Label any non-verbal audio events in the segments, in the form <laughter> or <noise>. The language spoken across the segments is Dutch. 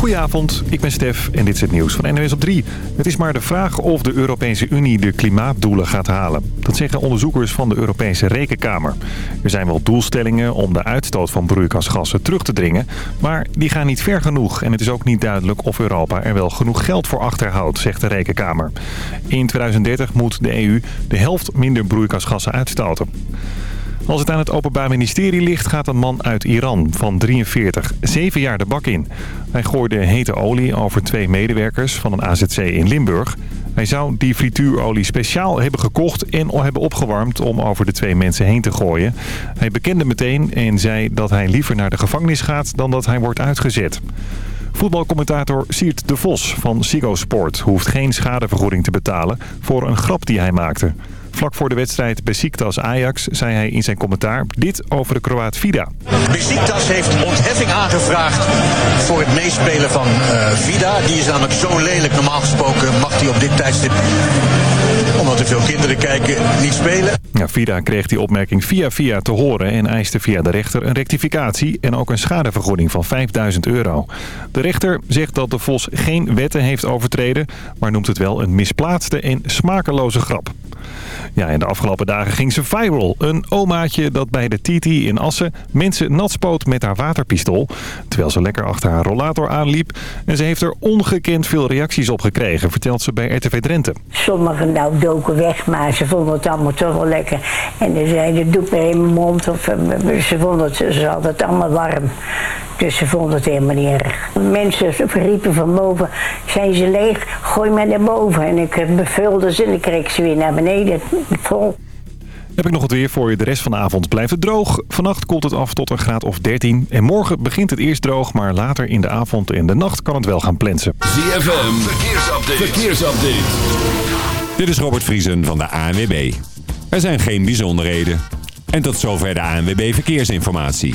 Goedenavond, ik ben Stef en dit is het nieuws van NWS op 3. Het is maar de vraag of de Europese Unie de klimaatdoelen gaat halen. Dat zeggen onderzoekers van de Europese Rekenkamer. Er zijn wel doelstellingen om de uitstoot van broeikasgassen terug te dringen... maar die gaan niet ver genoeg en het is ook niet duidelijk of Europa er wel genoeg geld voor achterhoudt, zegt de Rekenkamer. In 2030 moet de EU de helft minder broeikasgassen uitstoten. Als het aan het Openbaar Ministerie ligt, gaat een man uit Iran van 43 zeven jaar de bak in. Hij gooide hete olie over twee medewerkers van een AZC in Limburg. Hij zou die frituurolie speciaal hebben gekocht en hebben opgewarmd om over de twee mensen heen te gooien. Hij bekende meteen en zei dat hij liever naar de gevangenis gaat dan dat hij wordt uitgezet. Voetbalcommentator Siert de Vos van Sigo Sport hoeft geen schadevergoeding te betalen voor een grap die hij maakte. Vlak voor de wedstrijd Besiktas Ajax zei hij in zijn commentaar dit over de Kroaat Vida. Besiktas heeft ontheffing aangevraagd voor het meespelen van uh, Vida. Die is namelijk zo lelijk. Normaal gesproken mag hij op dit tijdstip, omdat er veel kinderen kijken, niet spelen. Ja, Vida kreeg die opmerking via via te horen en eiste via de rechter een rectificatie en ook een schadevergoeding van 5000 euro. De rechter zegt dat de Vos geen wetten heeft overtreden, maar noemt het wel een misplaatste en smakeloze grap. Ja, en de afgelopen dagen ging ze viral. Een omaatje dat bij de TT in Assen mensen natspoot met haar waterpistool. Terwijl ze lekker achter haar rollator aanliep. En ze heeft er ongekend veel reacties op gekregen, vertelt ze bij RTV Drenthe. Sommigen nou doken weg, maar ze vonden het allemaal toch wel lekker. En dan zeiden, doe maar in mijn mond. Of, eh, ze vonden het, ze hadden het allemaal warm. Dus ze vonden het helemaal niet erg. Mensen verriepen van boven, zijn ze leeg, gooi maar naar boven. En ik bevulde ze en ik kreeg ze weer naar beneden, vol. <laughs> Heb ik nog het weer voor je. De rest van de avond blijft het droog. Vannacht koelt het af tot een graad of 13. En morgen begint het eerst droog, maar later in de avond en de nacht kan het wel gaan plensen. ZFM, verkeersupdate. verkeersupdate. Dit is Robert Vriesen van de ANWB. Er zijn geen bijzonderheden. En tot zover de ANWB Verkeersinformatie.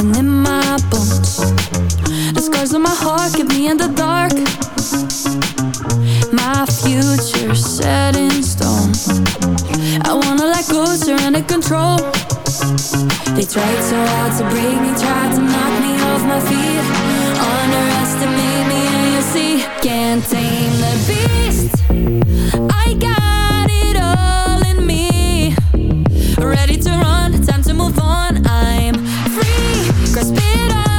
scars on my heart keep me in the dark. My future set in stone. I wanna let go, surrender control. They tried so hard to break me Tried to knock me off my feet. Underestimate me and you see. Can't tame the beast. I got it all in me. Ready to run, time to move on. I'm free, grasp it all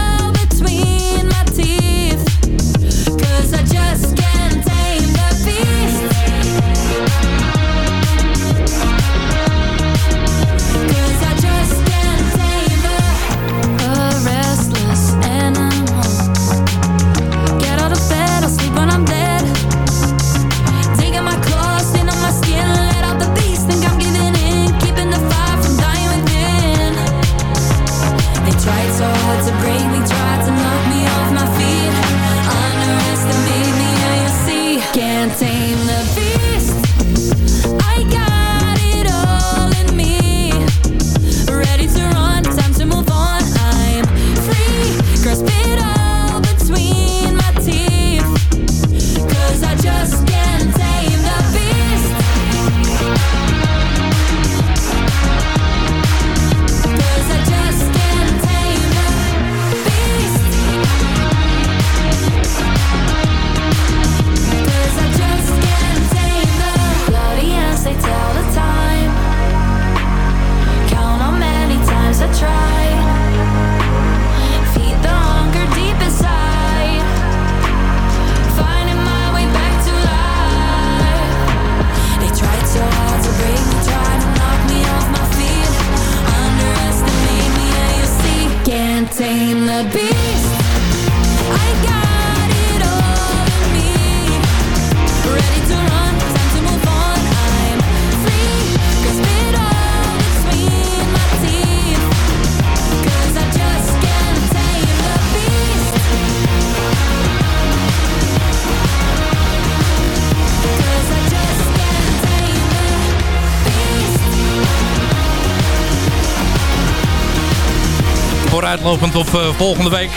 Vooruitlopend op uh, volgende week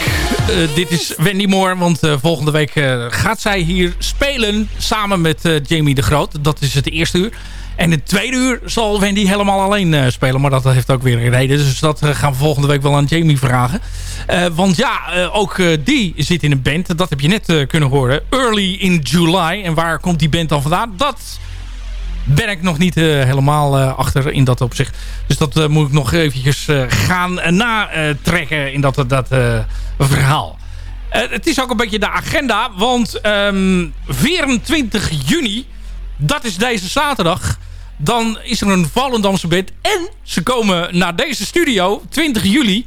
uh, dit is Wendy Moore, want uh, volgende week gaat zij hier spelen samen met Jamie de Groot. Dat is het eerste uur. En het tweede uur zal Wendy helemaal alleen spelen, maar dat heeft ook weer een reden. Dus dat gaan we volgende week wel aan Jamie vragen. want ja, ook die zit in een band, dat heb je net kunnen horen. Early in July. En waar komt die band dan vandaan? Dat ben ik nog niet helemaal achter in dat opzicht. Dus dat moet ik nog eventjes gaan natrekken in dat, dat verhaal. Het is ook een beetje de agenda, want um, ehm, 24 juni, dat is deze zaterdag, dan is er een Volendamse band. En ze komen naar deze studio, 20 juli.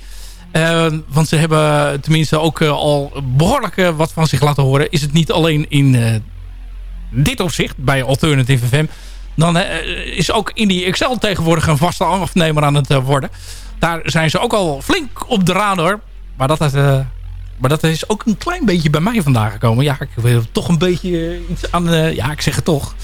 Uh, want ze hebben tenminste ook al behoorlijk wat van zich laten horen. Is het niet alleen in dit opzicht, bij Alternative FM. Dan is ook in die Excel tegenwoordig een vaste afnemer aan het worden. Daar zijn ze ook al flink op de radar. Maar dat, maar dat is ook een klein beetje bij mij vandaag gekomen. Ja, ik wil toch een beetje iets aan... Ja, ik zeg het toch.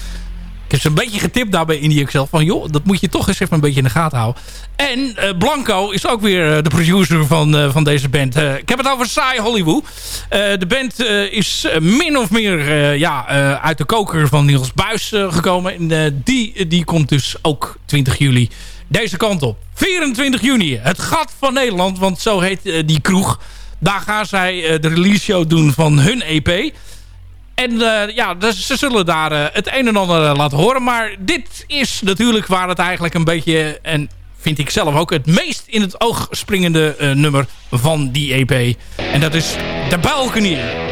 Ik heb ze een beetje getipt daarbij in die Excel. Van joh, dat moet je toch eens even een beetje in de gaten houden. En uh, Blanco is ook weer de producer van, van deze band. ik heb het over Saai Hollywood. de band is min of meer ja, uit de koker van Niels Buis gekomen. En die, die komt dus ook 20 juli deze kant op. 24 juni, het gat van Nederland, want zo heet die kroeg. Daar gaan zij de release show doen van hun EP. En uh, ja, dus ze zullen daar het een en ander laten horen. Maar dit is natuurlijk waar het eigenlijk een beetje... en vind ik zelf ook het meest in het oog springende nummer van die EP. En dat is De Balkanier.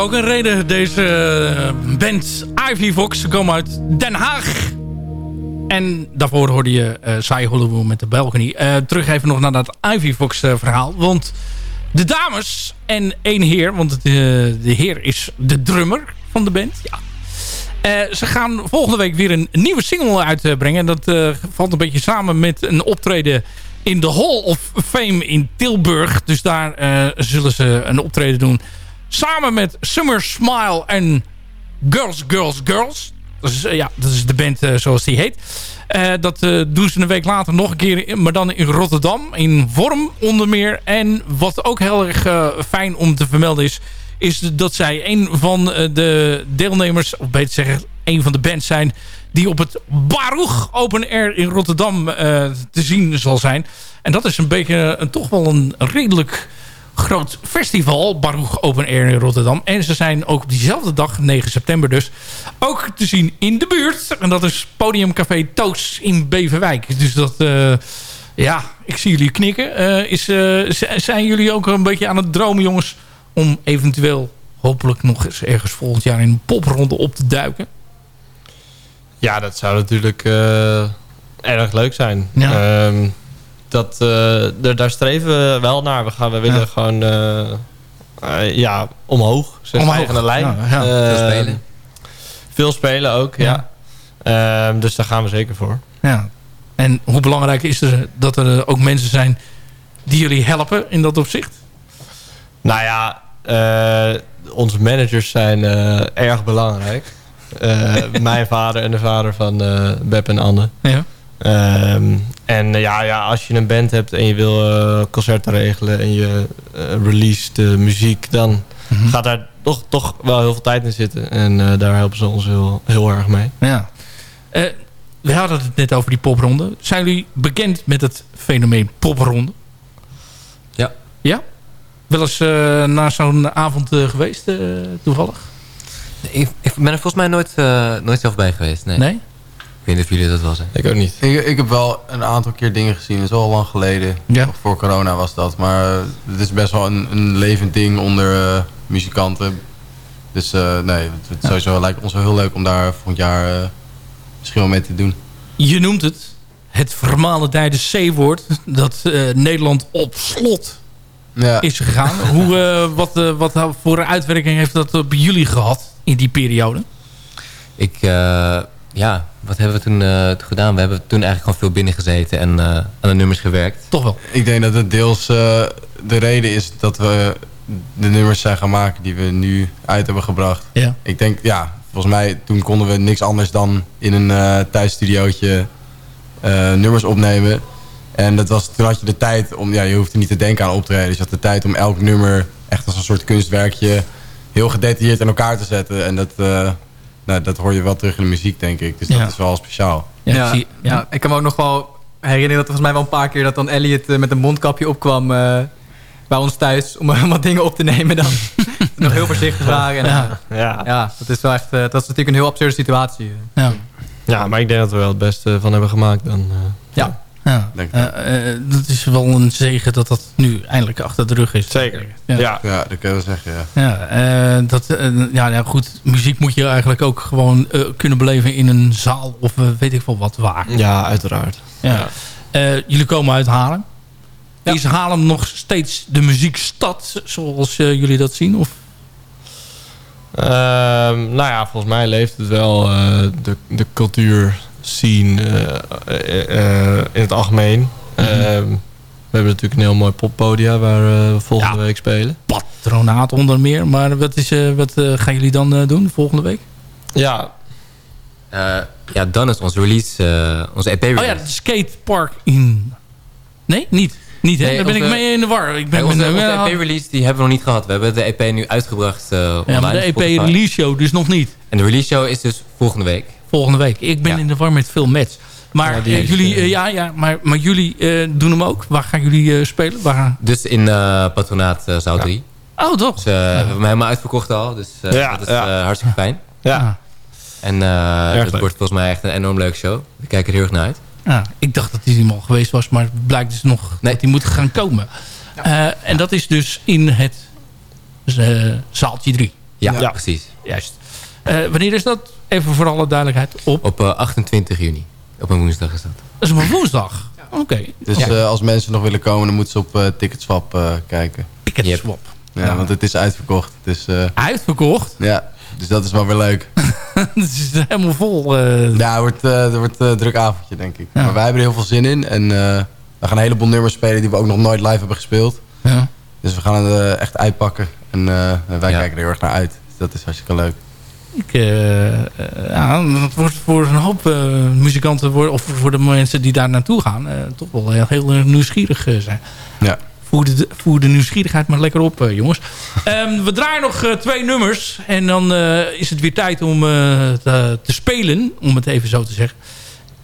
Ook een reden, deze eh, band Ivy Fox. Ze komen uit Den Haag. En daarvoor hoorde je uh, Sai Hollywood met de Balcony. Eh, terug even nog naar dat Ivy Fox eh, verhaal. Want de dames en één heer, want eh, de heer is de drummer van de band. Ja. Eh, ze gaan volgende week weer een nieuwe single uitbrengen. Dat eh, valt een beetje samen met een optreden in de Hall of Fame in Tilburg. Dus daar eh, zullen ze een optreden doen. Samen met Summer Smile en Girls, Girls, Girls. Eh, ja, dat is de band eh, zoals die heet. Eh, dat doen ze een week later nog een keer, maar dan in Rotterdam. In Vorm onder meer. En wat ook heel erg fijn om te vermelden is... is dat zij een van de deelnemers, of beter zeggen... een van de bands zijn die op het Baruch Open Air in Rotterdam te zien zal zijn. En dat is een beetje een, toch wel een redelijk groot festival, Baruch Open Air in Rotterdam. En ze zijn ook op diezelfde dag, 9 september dus, ook te zien in de buurt. En dat is Podiumcafé Toos in Beverwijk. Dus dat, eh, ja, ik zie jullie knikken. Eh, is, eh, zijn jullie ook een beetje aan het dromen, jongens, om eventueel hopelijk nog eens ergens volgend jaar in een popronde op te duiken? Ja, dat zou natuurlijk erg leuk zijn. Ja. Ehm, dat, eh, daar- daar streven we wel naar. We, gaan, we willen Ja. gewoon eh, eh, ja, omhoog. Zeg Omhoog. stijgende lijn. Ja, ja. Eh, Veel spelen. Veel spelen ook, ja. Ehm, dus daar gaan we zeker voor. Ja. En hoe belangrijk is er dat er ook mensen zijn die jullie helpen in dat opzicht? Nou ja, eh, onze managers zijn eh, erg belangrijk. Eh, <laughs> mijn vader en de vader van eh Beb en Anne. Ja. Ehm, en eh, ja, ja, als je een band hebt en je wil eh, concerten regelen en je eh release de muziek, dan Mhm. gaat daar toch, toch wel heel veel tijd in zitten. En eh, daar helpen ze ons heel, heel erg mee. Ja. Eh, we hadden het net over die popronde. Zijn jullie bekend met het fenomeen popronde? Ja. Ja? Wel eens eh, naar zo'n avond geweest, eh, toevallig? Ik, ik ben er volgens mij nooit, eh, nooit zelf bij geweest. Nee. Nee? Ik weet niet of jullie dat wel zijn. Ik ook niet. Ik, ik heb wel een aantal keer dingen gezien. Dat is al lang geleden. Ja. Voor corona was dat. Maar eh, het is best wel een, een levend ding onder eh, muzikanten. Dus eh, nee, het, het sowieso lijkt ons wel heel leuk om daar volgend jaar eh, misschien wel mee te doen. Je noemt het het vermalendijde C-woord dat eh, Nederland op slot Ja. is gegaan. <laughs> Hoe, eh, wat, eh, wat voor een uitwerking heeft dat op jullie gehad in die periode? Ik, eh, ja, wat hebben we toen, eh, gedaan? We hebben toen eigenlijk gewoon veel binnen gezeten en eh, aan de nummers gewerkt. Toch wel. Ik denk dat het deels eh, de reden is dat we de nummers zijn gaan maken die we nu uit hebben gebracht. Ja. Ik denk, ja, volgens mij toen konden we niks anders dan in een eh thuisstudiootje eh, nummers opnemen. En dat was, toen had je de tijd om, ja, je hoefde niet te denken aan optreden. Dus je had de tijd om elk nummer echt als een soort kunstwerkje heel gedetailleerd in elkaar te zetten. En dat, eh, nou, dat hoor je wel terug in de muziek, denk ik. Dus Ja. dat is wel speciaal. Ja, Ja, zie- ja. ja. ik kan me ook nog wel herinneren dat er volgens mij wel een paar keer dat dan Elliot eh, met een mondkapje opkwam eh, bij ons thuis om eh, <laughs> wat dingen op te nemen dan. <laughs> nog heel voorzichtig waren. En, Ja. Ja. ja, dat is wel echt, eh, dat is natuurlijk een heel absurde situatie. Ja. ja, maar ik denk dat we wel het beste van hebben gemaakt. Dan, eh, Ja. Ja. Eh, eh, dat is wel een zegen dat dat nu eindelijk achter de rug is. Zeker. Ja. Ja. Ja, dat kunnen we zeggen, ja. Ja, eh, dat, ja, ja, goed. Muziek moet je eigenlijk ook gewoon eh, kunnen beleven in een zaal of weet ik veel wat waar. ja, uiteraard. Ja. Eh, jullie komen uit Haarlem. Is Haarlem nog steeds de muziekstad zoals jullie dat zien? Of? Ehm, nou ja, volgens mij leeft het wel eh, de, de cultuurscene eh, eh, eh, in het algemeen. Mhm. Ehm, we hebben natuurlijk een heel mooi poppodia waar eh, we volgende Ja. week spelen. Patronaat onder meer. Maar wat, is, eh, wat eh, gaan jullie dan eh, doen volgende week? Ja, Eh, ja, dan is onze release, eh, onze EP Oh release. ja, het skatepark in... Nee, niet. Niet, hè? Nee, Daar ben ik mee in de war. Ik ben onze, met- onze ja, EP-release die hebben we nog niet gehad. We hebben de EP nu uitgebracht eh ja, online maar de op EP Spotify. release show dus nog niet. En de release show is dus volgende week. Volgende week. Ik ben Ja. in de war met veel match. Maar Ja, die eh, is, jullie, eh, ja, ja, maar, maar jullie eh, doen hem ook. Waar gaan jullie eh, spelen? Waar, Dus in eh, Patronaat Zout 3. Oh, toch? Dus, eh, We hebben hem helemaal uitverkocht al. Dus eh, Ja, dat is ja. eh, hartstikke fijn. Ja. En eh, Erg het leuk. wordt volgens mij echt een enorm leuk show. We kijken er heel erg naar uit. Ja, ik dacht dat hij er al geweest was, maar het blijkt dus nog Nee. dat hij moet gaan komen. Eh, en dat is dus in het eh, zaaltje 3. Ja, Ja. precies. Juist. Eh, wanneer is dat? Even voor alle duidelijkheid. Op, Op eh, 28 juni. Op een woensdag is dat. dat is op een woensdag. Oké. Dus Ja. eh, als mensen nog willen komen, dan moeten ze op eh, Ticketswap eh, kijken. Ticket Yep. swap. Ja, want het is uitverkocht. Dus, eh, Uitverkocht. ja, dus dat is wel weer leuk. <laughs> Het is helemaal vol. eh. Ja, het wordt, eh, het wordt een druk avondje, denk ik. Ja. Maar wij hebben er heel veel zin in. En eh, we gaan een heleboel nummers spelen die we ook nog nooit live hebben gespeeld. ja. Dus we gaan het eh, echt uitpakken. En eh, wij Ja. kijken er heel erg naar uit. Dus dat is hartstikke leuk. Ik, eh, eh, ja, dat wordt voor een hoop eh, muzikanten, of voor de mensen die daar naartoe gaan, eh, toch wel heel, heel nieuwsgierig eh, zijn. Ja. Voer de, de nieuwsgierigheid maar lekker op, eh, jongens. <laughs> Ehm, we draaien nog eh, twee nummers. En dan eh, is het weer tijd om te, te spelen, om het even zo te zeggen.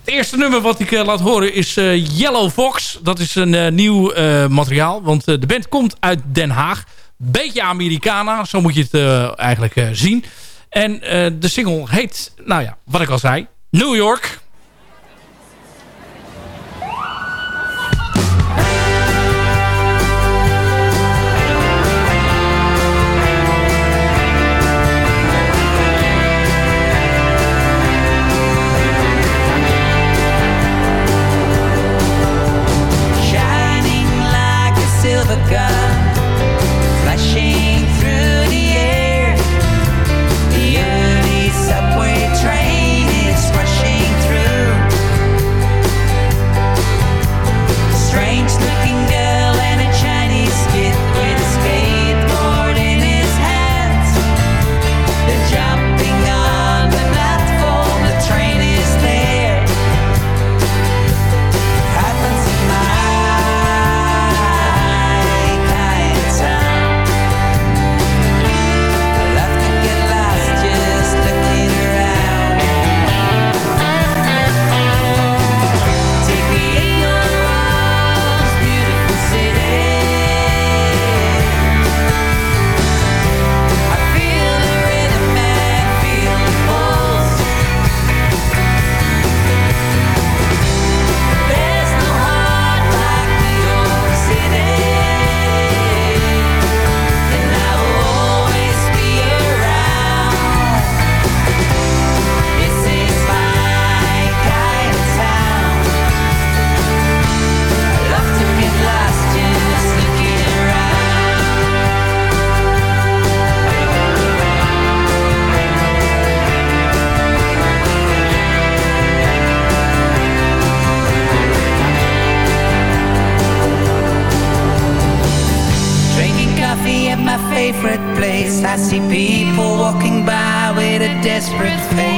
Het eerste nummer wat ik laat horen is Yellow Fox. Dat is een nieuw materiaal, want de band komt uit Den Haag. Beetje Americana, zo moet je het eigenlijk zien. En de single heet, nou ja, wat ik al zei, New York. I see people walking by with a desperate face.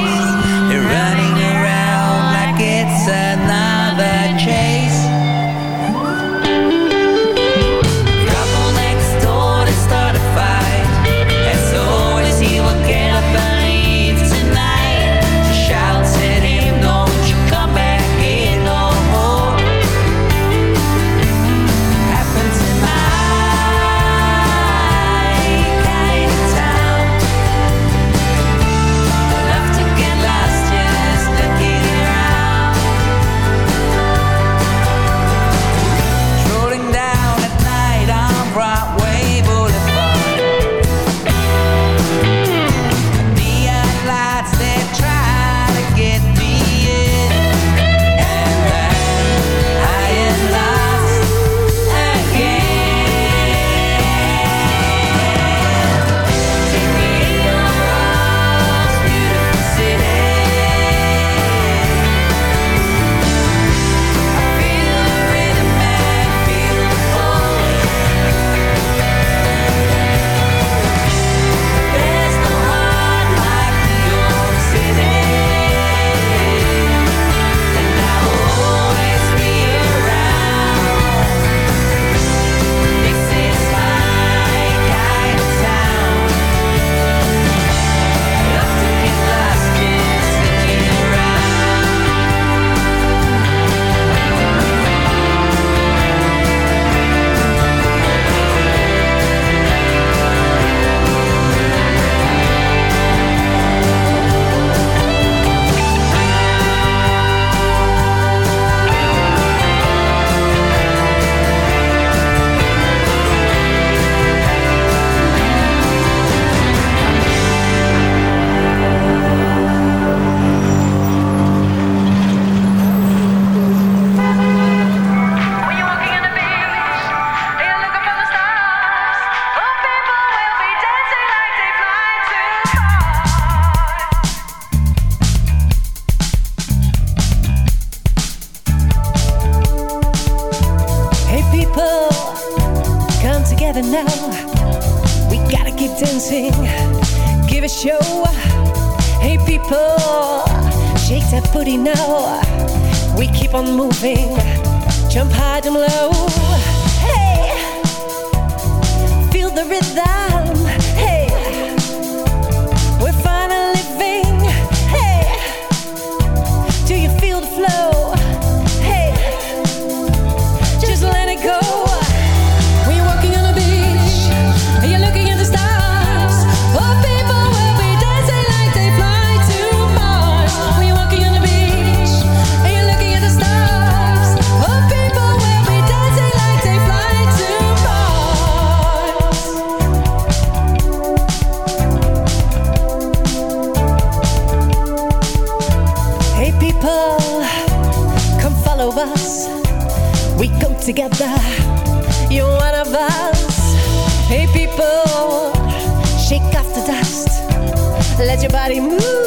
Let your body move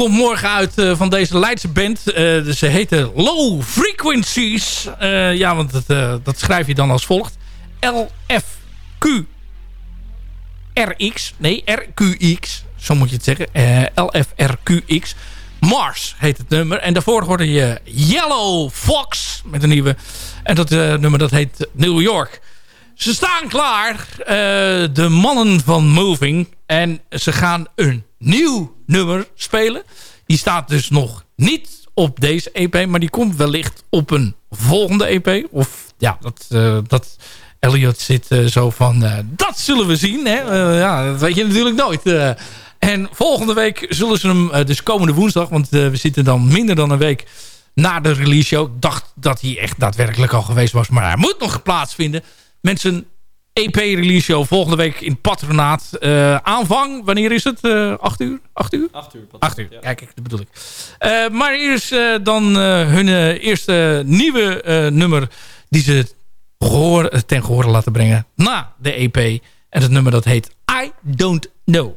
komt morgen uit eh, van deze Leidse band. Eh, ze heten Low Frequencies. Eh, ja, want het, dat schrijf je dan als volgt. LFQRX. Nee, RQX. Zo moet je het zeggen. LFRQX. Mars heet het nummer. En daarvoor hoorde je Yellow Fox met een nieuwe. En dat nummer dat heet New York. Ze staan klaar, de mannen van Moving. En ze gaan een nieuw nummer spelen. Die staat dus nog niet op deze EP, maar die komt wellicht op een volgende EP. Of ja, dat, eh, dat Elliot zit eh, zo van, eh, dat zullen we zien. Hè? Ja, dat weet je natuurlijk nooit. en volgende week zullen ze hem, dus komende woensdag, want we zitten dan minder dan een week na de release show. Ik dacht dat hij echt daadwerkelijk al geweest was, maar hij moet nog plaatsvinden. Mensen, EP-release show volgende week in Patronaat. Eh, aanvang, wanneer is het? Eh 8 uur? 8 uur? 8 uur. 8 uur, kijk, dat bedoel ik. Eh, maar eerst dan hun eerste nieuwe nummer die ze gehoor, eh, ten gehoor laten brengen na de EP. En het nummer dat heet. I don't know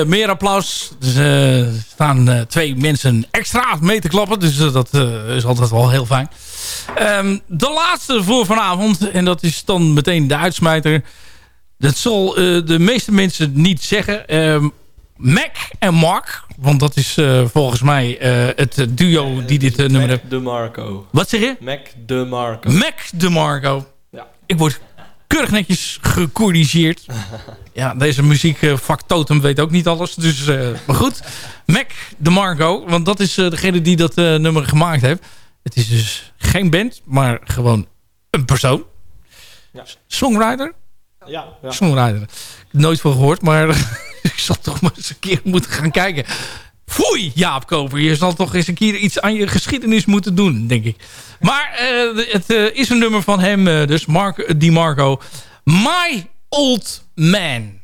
Meer applaus. Dus, eh, er staan eh, twee mensen extra mee te klappen. Dus eh, dat is altijd wel heel fijn. Ehm, de laatste voor vanavond. En dat is dan meteen de uitsmijter. Dat zal de meeste mensen niet zeggen. Ehm, Mac en Mark. Want dat is volgens mij het duo die dit nummer heeft. Mac DeMarco. Wat zeg je? Mac DeMarco. Mac DeMarco. Ja. Ik word keurig netjes gecorrigeerd. <laughs> ja, deze muziekvak Totem weet ook niet alles. Dus, eh, maar goed. Mac DeMarco. Want dat is eh, degene die dat eh, nummer gemaakt heeft. Het is dus geen band, maar gewoon een persoon. Ja. Songwriter? Ja, ja. Songwriter. Nooit van gehoord, maar <laughs> ik zal toch maar eens een keer moeten gaan kijken. Foei, Jaap Koper. Je zal toch eens een keer iets aan je geschiedenis moeten doen, denk ik. Maar eh, het eh, is een nummer van hem, eh, dus Mark DiMarco. My Old Man.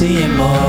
Seeing more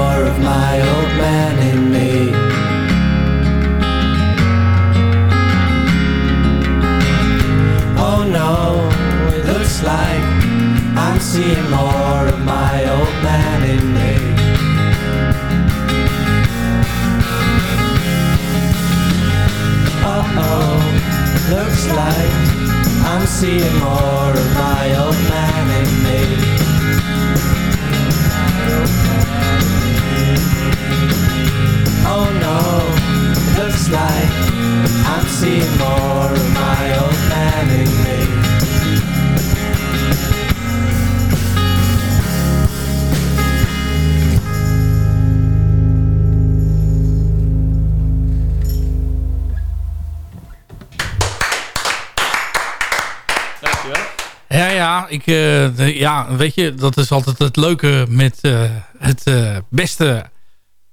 eh, ja, weet je, dat is altijd het leuke met eh, het eh, beste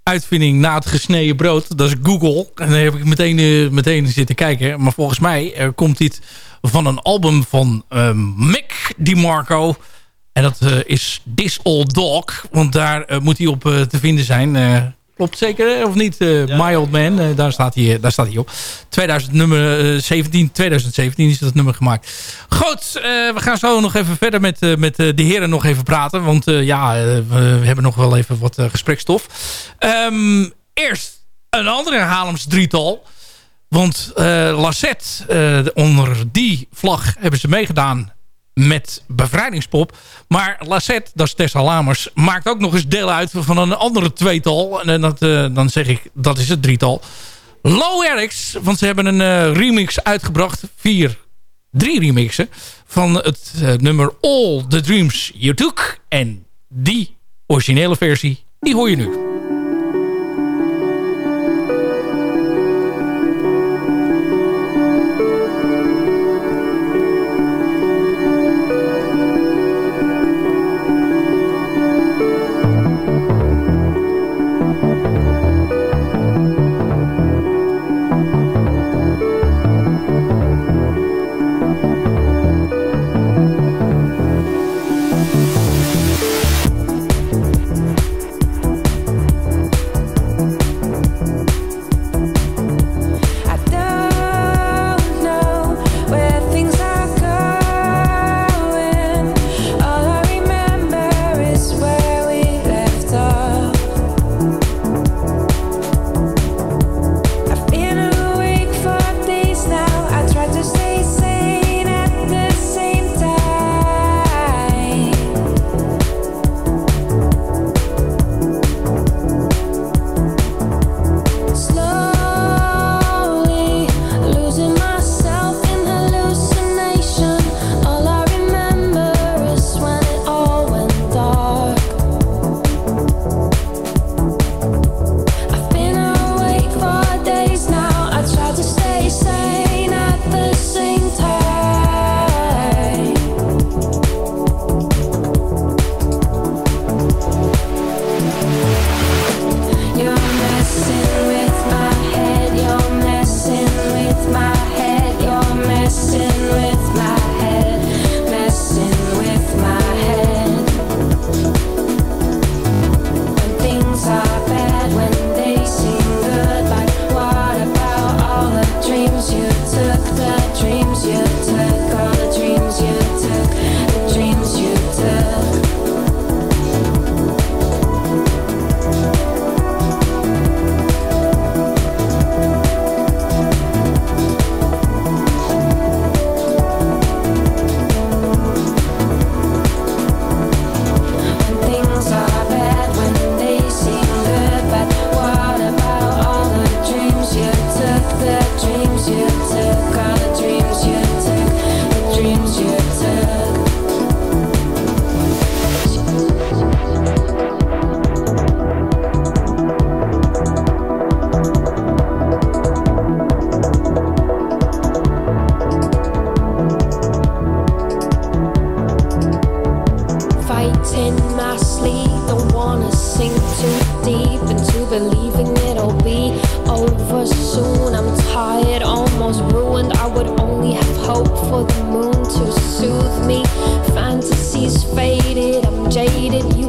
uitvinding na het gesneden brood. Dat is Google. En daar heb ik meteen, meteen zitten kijken. Maar volgens mij komt dit van een album van ehm Mick DiMarco. En dat is This Old Dog. Want daar moet hij op te vinden zijn. Eh, klopt zeker, of niet? Eh, My Old Man, eh, daar, staat hij, daar staat hij op. 2000, nummer, eh, 17, 2017 is dat nummer gemaakt. Goed, eh, we gaan zo nog even verder met, eh, met eh, de heren nog even praten. Want eh, ja, eh, we, hebben nog wel even wat eh, gesprekstof. Ehm, eerst een andere Haarlems drietal. Want eh Lassette, eh, onder die vlag hebben ze meegedaan met Bevrijdingspop. Maar Lassette, dat is Tessa Lamers, maakt ook nog eens deel uit van een andere tweetal. En dat, eh, dan zeg ik, dat is het drietal. Low Erics, want ze hebben een eh, remix uitgebracht. Vier, drie remixen. Van het eh, nummer All the Dreams You Took. En die originele versie, die hoor je nu.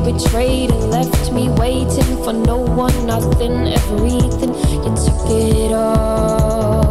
Betrayed and left me waiting for no one, nothing, everything. You took it all.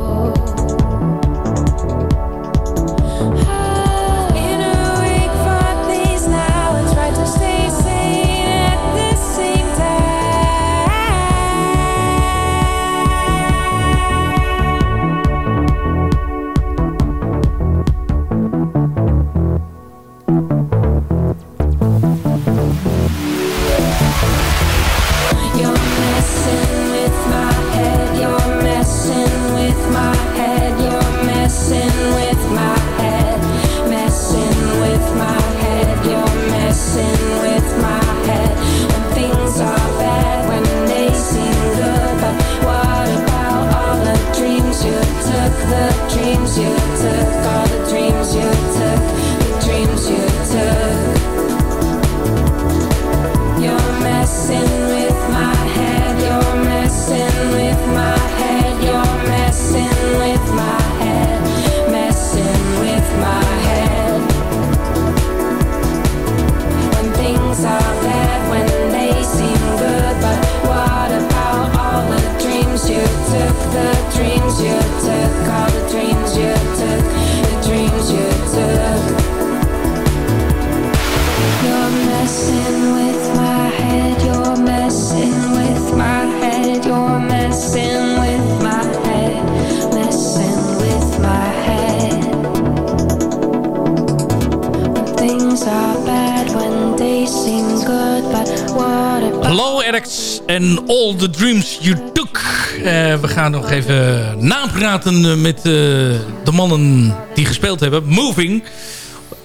En All the Dreams You Took. Eh, we gaan nog even napraten eh, met eh, de mannen die gespeeld hebben. Moving.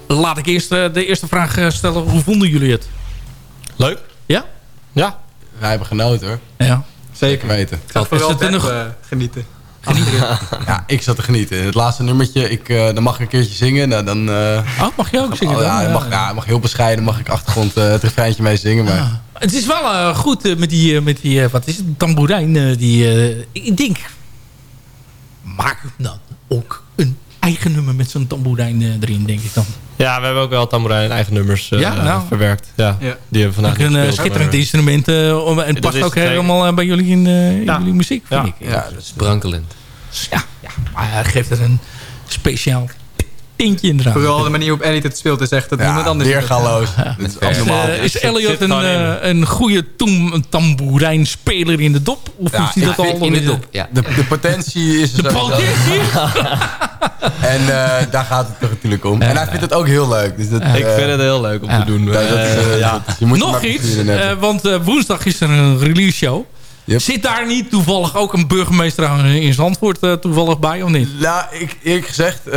Laat ik eerst de eerste vraag stellen. Hoe vonden jullie het? Leuk. Ja? Ja. Wij hebben genoten hoor. Ja. Zeker weten. Ik zat vooral Is het er Beb, nog- eh, genieten. <laughs> Ja, ik zat te genieten. Het laatste nummertje, ik, eh, dan mag ik een keertje zingen. Nou, dan, eh, Oh, mag je ook zingen? Oh, dan? ja, mag, ja, mag heel bescheiden. Mag ik achtergrond het refreintje mee zingen. Maar Het is wel eh, goed eh, met die, eh, met die wat is het, tamboerijn. die, eh, ik denk, maak dan ook een eigen nummer met zo'n tamboerijn erin, denk ik dan. Ja, we hebben ook wel tamboerijn en eigen nummers eh, Ja, nou. verwerkt. Ja, Ja. Die hebben vandaag Ook een schitterend maar- instrument. om- en Dat past is ook helemaal bij jullie in, Ja. jullie muziek, vind Ja. ik. ja, Sprankelend. Ja, ja, maar hij geeft er een speciaal tintje in. Vooral de manier waarop Elliot het speelt is echt dat niemand anders is abnormaal. eh, is Elliot een, eh, een goede toem- tamboerijnspeler in de dop? Of Ja, is hij dat al In de dop, ja. De, de potentie is er De potentie? <laughs> En eh, daar gaat het toch natuurlijk om. En hij vindt het ook heel leuk. Dus dat, Ik vind het heel leuk om Ja. te doen. ja, dat is, ja. dat is- je moet Nog maar iets, eh, want eh, woensdag is er een release show. Yep. Zit daar niet toevallig ook een burgemeester in Zandvoort eh, toevallig bij of niet? Nou, ik, eerlijk gezegd, eh,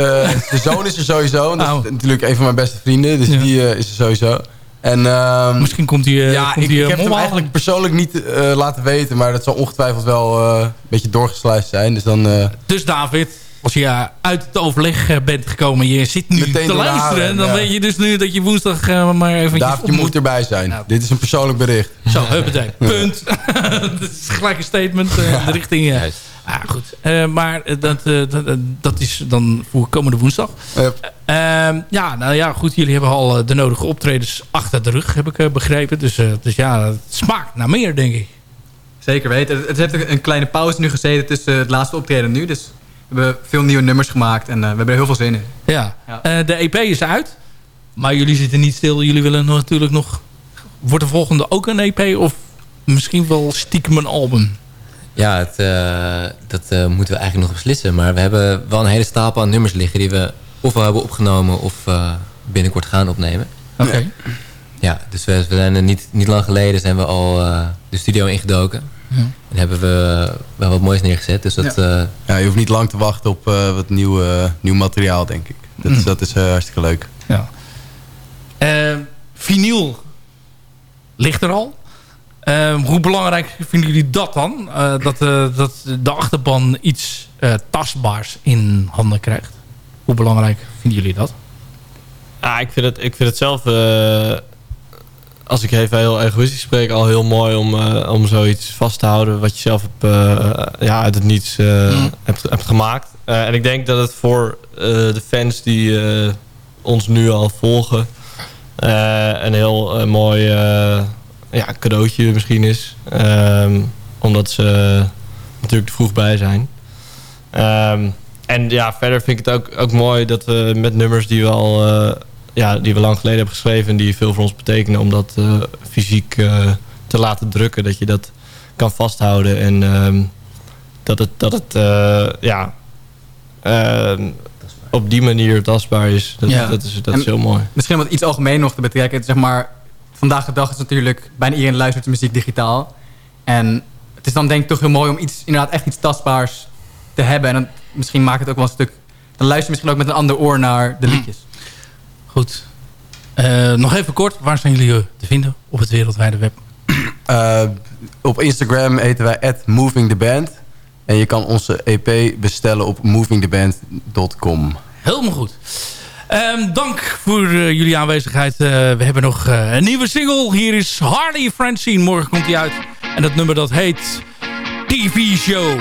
de zoon is er sowieso. En dat Oh. is natuurlijk een van mijn beste vrienden. Dus Ja. die eh, is er sowieso. En, ehm, Misschien komt hij ja, komt ik, hij, ik heb hem eigenlijk persoonlijk niet laten weten. Maar dat zal ongetwijfeld wel een beetje doorgesluist zijn. Dus dan... Dus David, als je eh, uit het overleg eh, bent gekomen... je zit nu Meteen te luisteren... haren, dan ja. weet je dus nu dat je woensdag eh, maar eventjes David, je moet erbij zijn. Nou. Dit is een persoonlijk bericht. Zo, huppatee. Punt. <laughs> dat is gelijk een statement eh, in de richting... eh, Juist. ah, goed. Eh, maar eh, dat, eh, dat, eh, dat is dan voor komende woensdag. Yep. Ehm, ja, nou ja, goed. Jullie hebben al eh, de nodige optredens achter de rug, heb ik eh, begrepen. Dus, eh, dus ja, het smaakt naar meer, denk ik. Zeker weten. Het, het heeft een kleine pauze nu gezeten tussen het laatste optreden en nu. Dus we hebben veel nieuwe nummers gemaakt en eh, we hebben er heel veel zin in. Ja. Ja. Eh, de EP is uit. Maar jullie zitten niet stil. Jullie willen natuurlijk nog... Wordt de volgende ook een EP? Of misschien wel stiekem een album? Ja, het, eh, dat eh, moeten we eigenlijk nog beslissen. Maar we hebben wel een hele stapel aan nummers liggen... die we ofwel hebben opgenomen of eh, binnenkort gaan opnemen. Oké. Ja, dus we, we zijn er niet, niet lang geleden zijn we al eh, de studio ingedoken. Ja. En hebben we wel wat moois neergezet. Dus dat, eh, Ja, je hoeft niet lang te wachten op eh, wat nieuw, eh, nieuw materiaal, denk ik. Dat, is- Mm. dat is eh, hartstikke leuk. Ja. Eh, vinyl ligt er al. Eh, hoe belangrijk vinden jullie dat dan? Eh, dat, eh, dat de achterban iets eh, tastbaars in handen krijgt. Hoe belangrijk vinden jullie dat? Ja, ik vind het, ik vind het zelf, eh, als ik even heel egoïstisch spreek, al heel mooi om, eh, om zoiets vast te houden wat je zelf hebt, eh, ja, uit het niets eh, Mm. hebt, hebt gemaakt. En ik denk dat het voor de fans die ons nu al volgen, een heel mooi ja, cadeautje misschien is. Ehm, omdat ze natuurlijk te vroeg bij zijn. Ehm, en ja, verder vind ik het ook, ook mooi dat we met nummers die we al ja, die we lang geleden hebben geschreven en die veel voor ons betekenen, om dat eh, fysiek eh, te laten drukken, dat je dat kan vasthouden en ehm, dat het, dat het eh, ja, ehm, op die manier tastbaar is. Dat, Ja. dat, is, dat En is heel mooi. Misschien wat iets algemeen nog te betrekken. Zeg maar, vandaag de dag is natuurlijk bijna iedereen luistert muziek digitaal. En het is dan denk ik toch heel mooi om iets, inderdaad echt iets tastbaars te hebben. En dan, misschien maakt het ook wel een stuk... Dan luister je misschien ook met een ander oor naar de liedjes. Goed. Eh, nog even kort. Waar zijn jullie eh, te vinden op het wereldwijde web? <clears throat> Eh, op Instagram heten wij @movingtheband En je kan onze EP bestellen op movingtheband.com. Helemaal goed. Ehm, dank voor jullie aanwezigheid. We hebben nog een nieuwe single. Hier is Hardy Francine. Morgen komt hij uit. En dat nummer dat heet TV Show.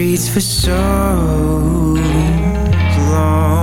Streets for so long.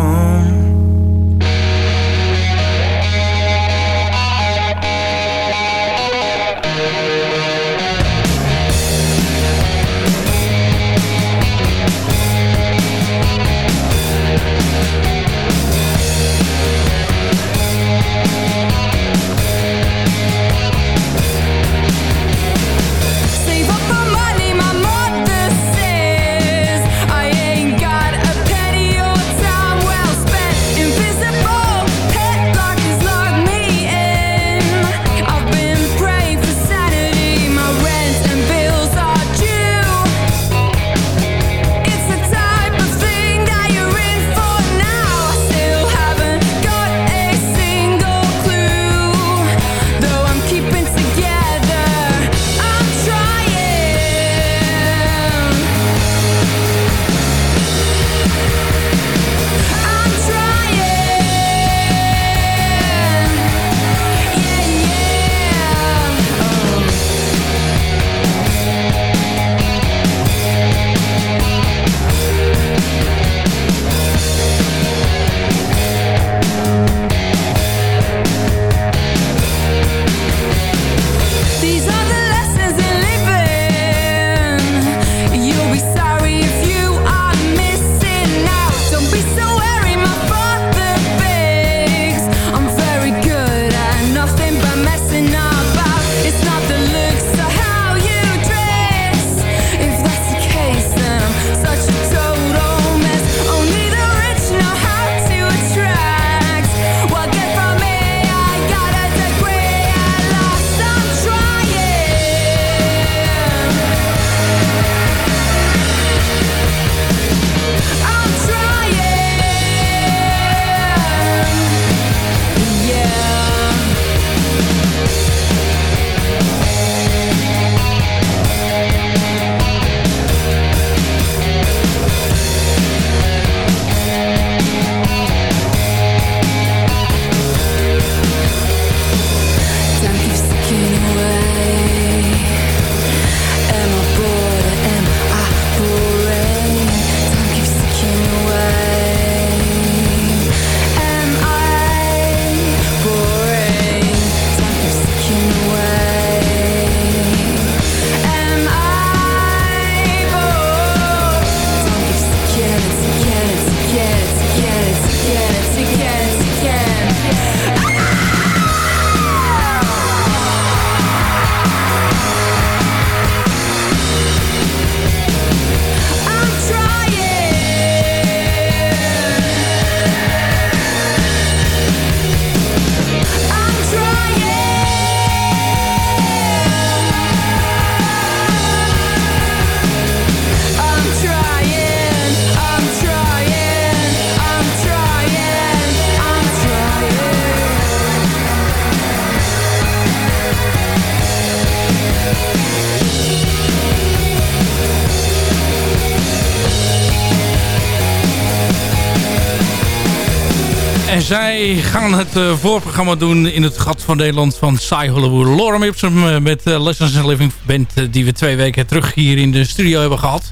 Zij gaan het eh, voorprogramma doen in het Gat van Nederland van Sai Hollywood. Lorem Ipsum eh, met uh, Lessons in Living Band eh, die we twee weken terug hier in de studio hebben gehad.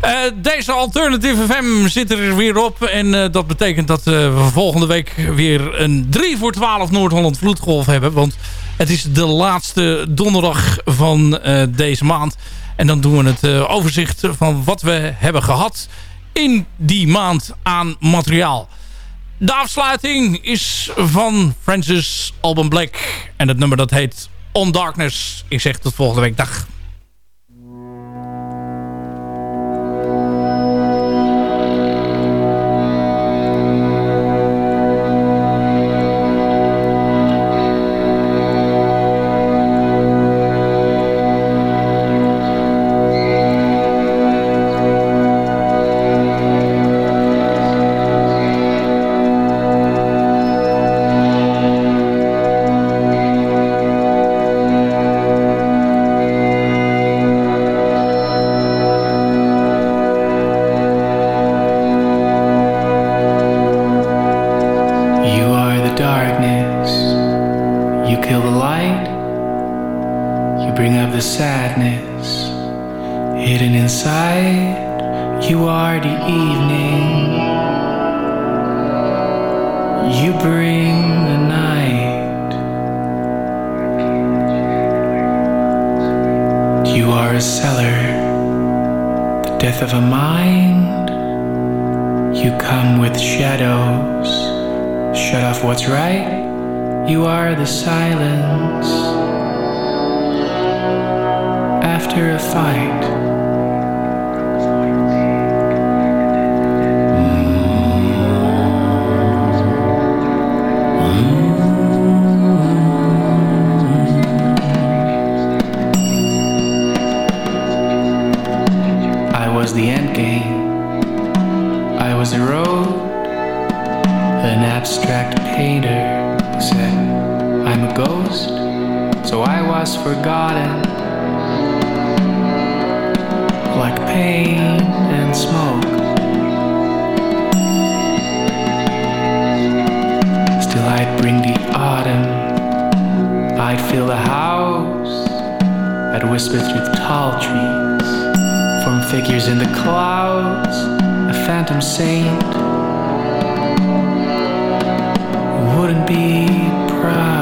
Eh, deze Alternative FM zit er weer op. En eh, dat betekent dat eh, we volgende week weer een 3 voor 12 Noord-Holland vloedgolf hebben. Want het is de laatste donderdag van eh, deze maand. En dan doen we het eh, overzicht van wat we hebben gehad in die maand aan materiaal. De afsluiting is van Francis Alban Black. En het nummer dat heet On Darkness. Ik zeg tot volgende week. Dag. The end game. I was a road an abstract painter said, I'm a ghost, so I was forgotten. Like pain and smoke. Still, I'd bring the autumn. I'd fill the house. I'd whisper through the tall trees. Figures in the clouds. A phantom saint wouldn't be proud.